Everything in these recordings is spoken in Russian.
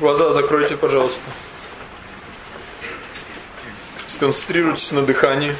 Глаза закройте, пожалуйста. Сконцентрируйтесь на дыхании.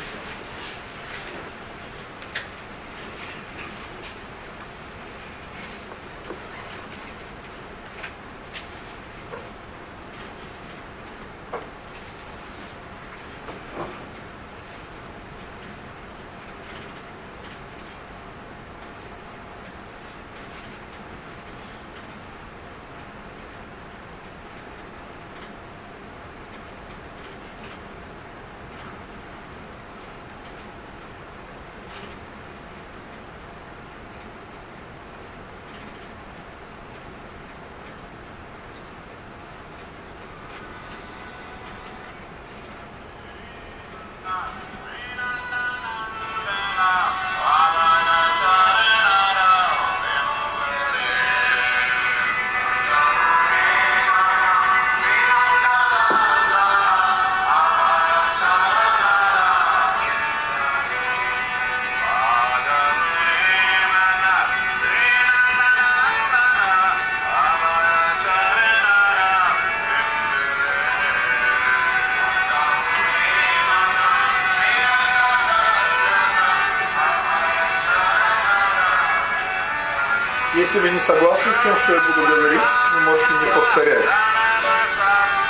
Если вы не согласны с тем, что я буду говорить, вы можете не повторять.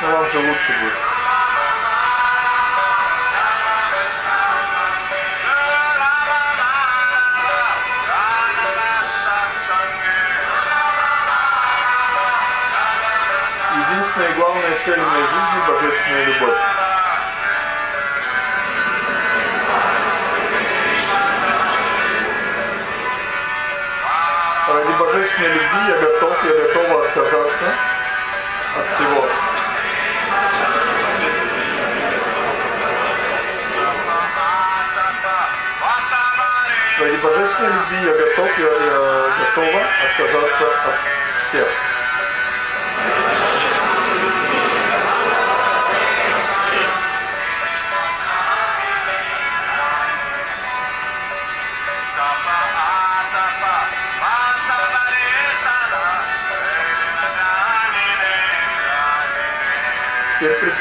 Но вам же лучше будет. Единственная и главная цель моей жизни – божественная любовь. Ради божественной любви я готов, я готова отказаться от всего. Ради божественной любви я готов, я, я готова отказаться от всех.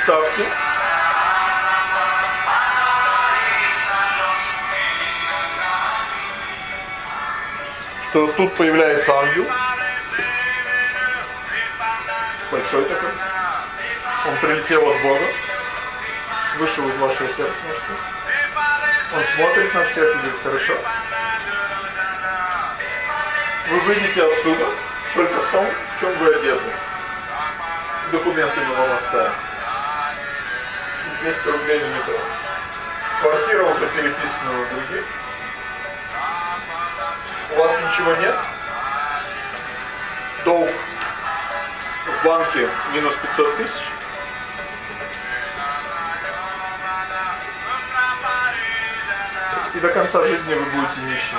Представьте, что тут появляется ангел, большой такой, он прилетел от Бога, вышел из вашего сердца, может быть. Он смотрит на всех и говорит, хорошо. Вы выйдете отсюда только в том, в чем вы одеты. Документы мы вам оставим. 200 рублей на метро. Квартира уже переписана у других. У вас ничего нет? Долг в банке минус 500 тысяч. И до конца жизни вы будете нищим.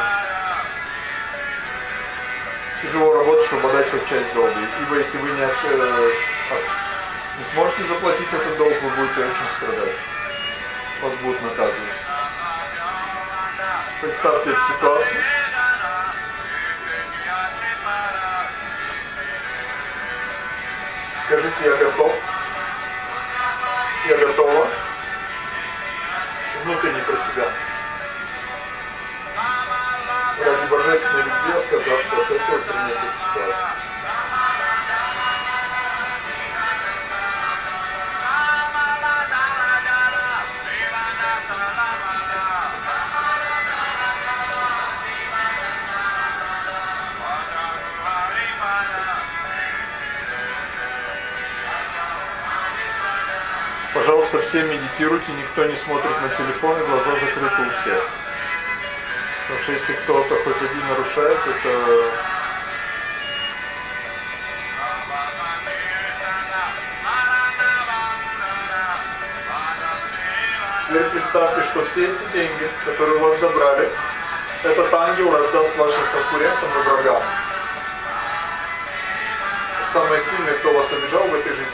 Тяжело работать, чтобы отдать хоть часть долга. Ибо если вы не, от, э, от, не сможете заплатить этот долг, вы будете очень страдать. Вас будут наказывать. Представьте эту ситуацию. Скажите, я готов. Я готова. Внутренне про себя. Ради божественной любви отказаться от этого принять эту ситуацию. Пожалуйста, все медитируйте, никто не смотрит на телефон, и глаза закрыты у всех. Потому что если кто-то хоть один нарушает, это... Теперь представьте, что все эти деньги, которые у вас забрали, этот ангел раздаст вашим конкурентам и врагам. Самое сильное, кто вас обижал в этой жизни,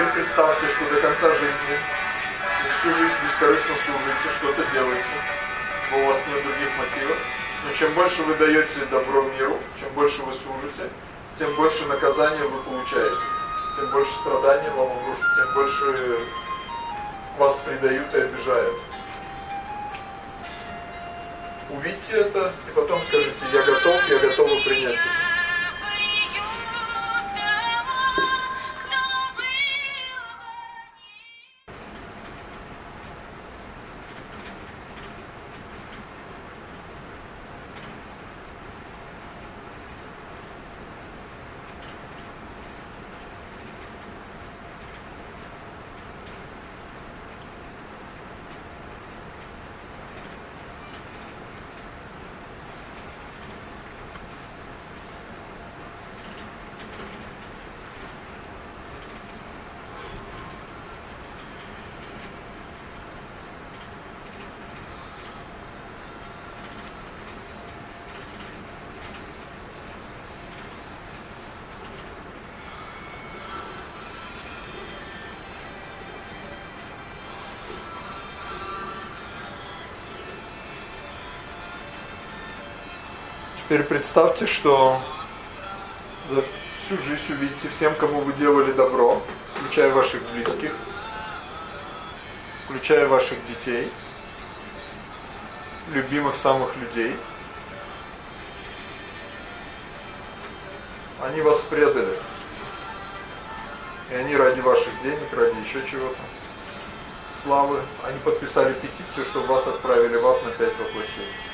представьте, что до конца жизни всю жизнь бескорыстно служите, что-то делаете, но у вас нет других мотивов. Но чем больше вы даете добро миру, чем больше вы служите, тем больше наказания вы получаете, тем больше страданий вам обрушат, тем больше вас предают и обижают. Увидьте это и потом скажите, я готов, я готова принять это. Теперь представьте, что за всю жизнь увидите всем, кому вы делали добро, включая ваших близких, включая ваших детей, любимых самых людей. Они вас предали. И они ради ваших денег, ради еще чего-то, славы, они подписали петицию, чтобы вас отправили в ад на пять воплощений.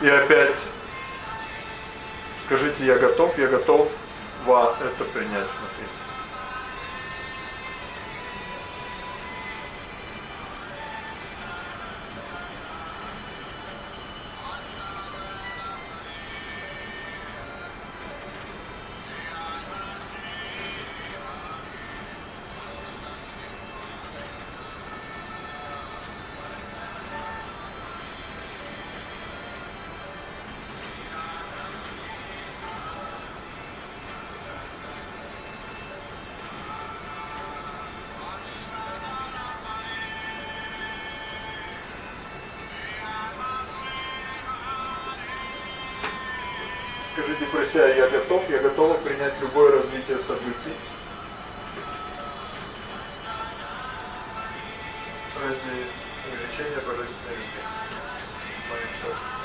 И опять скажите, я готов, я готов во это принять внутри. Себя я готов, я готова принять любое развитие событий. Ради увеличения божественной любви в моем сердце.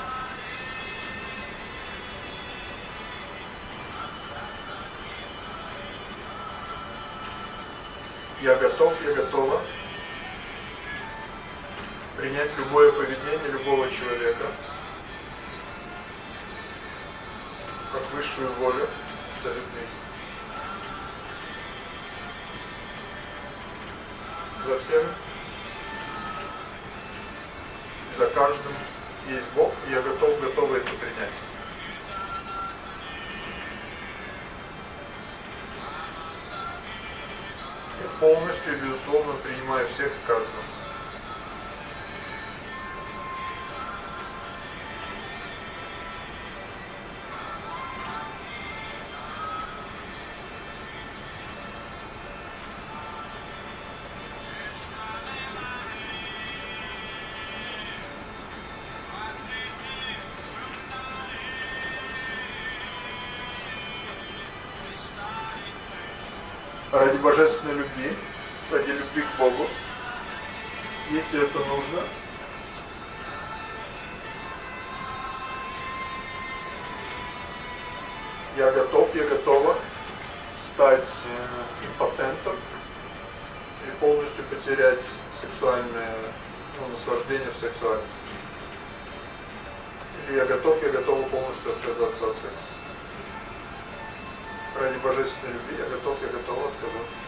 Я готов, я готова принять любое поведение любого человека, высшую волю абсолютной. За всем, за каждым есть Бог, и я готов, готов это принять. Я полностью безусловно принимаю всех и каждого. Если это нужно, я готов, я готова стать э, импотентом и полностью потерять сексуальное ну, наслаждение в сексуальности. Или я готов, я готова полностью отказаться от секса. Ради божественной любви я готов, я готова отказаться.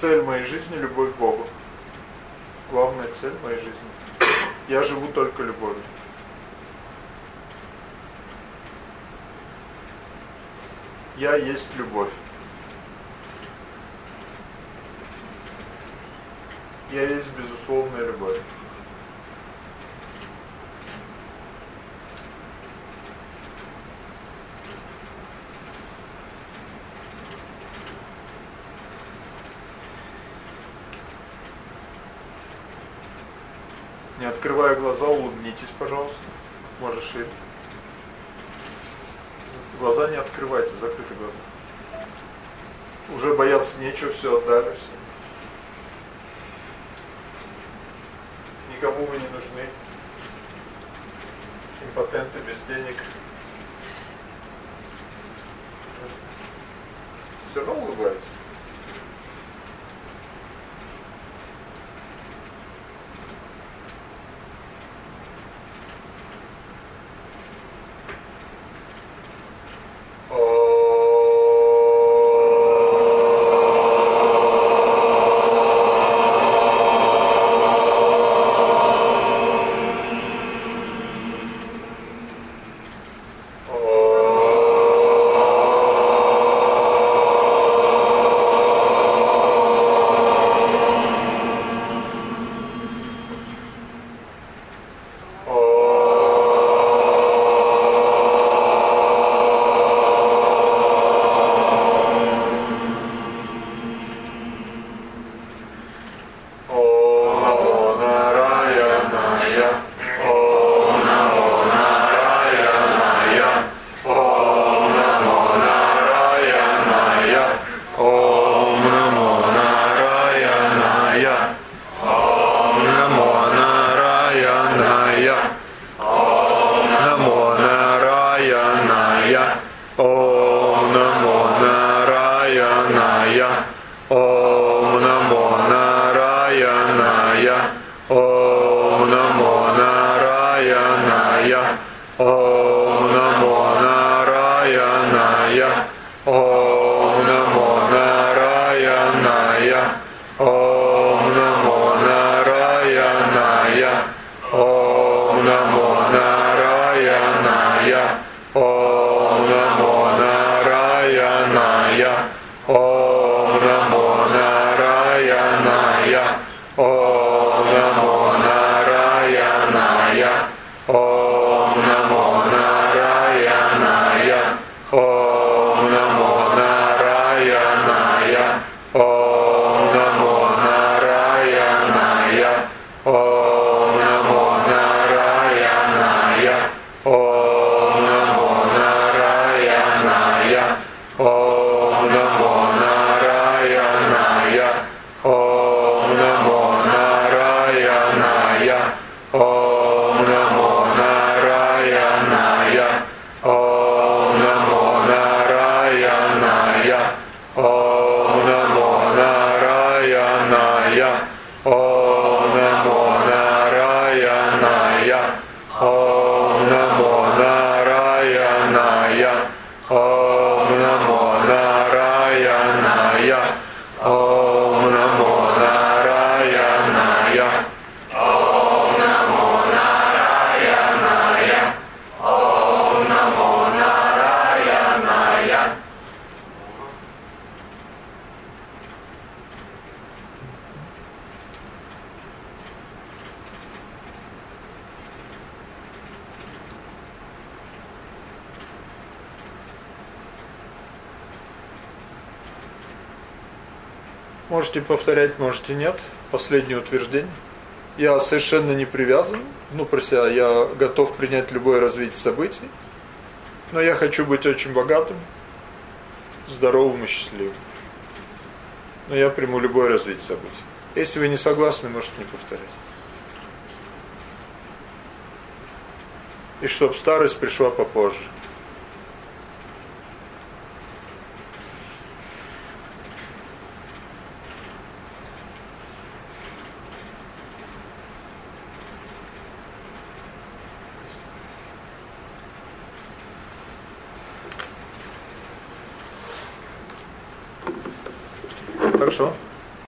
Цель моей жизни – любовь к Богу. Главная цель моей жизни. Я живу только любовью. Я есть любовь. Я есть безусловная любовь. Открывая глаза, улыбнитесь, пожалуйста. Может шире. Глаза не открывайте, закрыты глаза. Уже бояться нечего, все отдали, все. Никому вы не нужны. Импотенты без денег. Все равно улыбаетесь. Oh. Можете повторять, можете нет. Последнее утверждение. Я совершенно не привязан. Ну, про себя, я готов принять любое развитие событий. Но я хочу быть очень богатым, здоровым и счастливым. Но я приму любое развитие событий. Если вы не согласны, можете не повторять. И чтоб старость пришла попозже.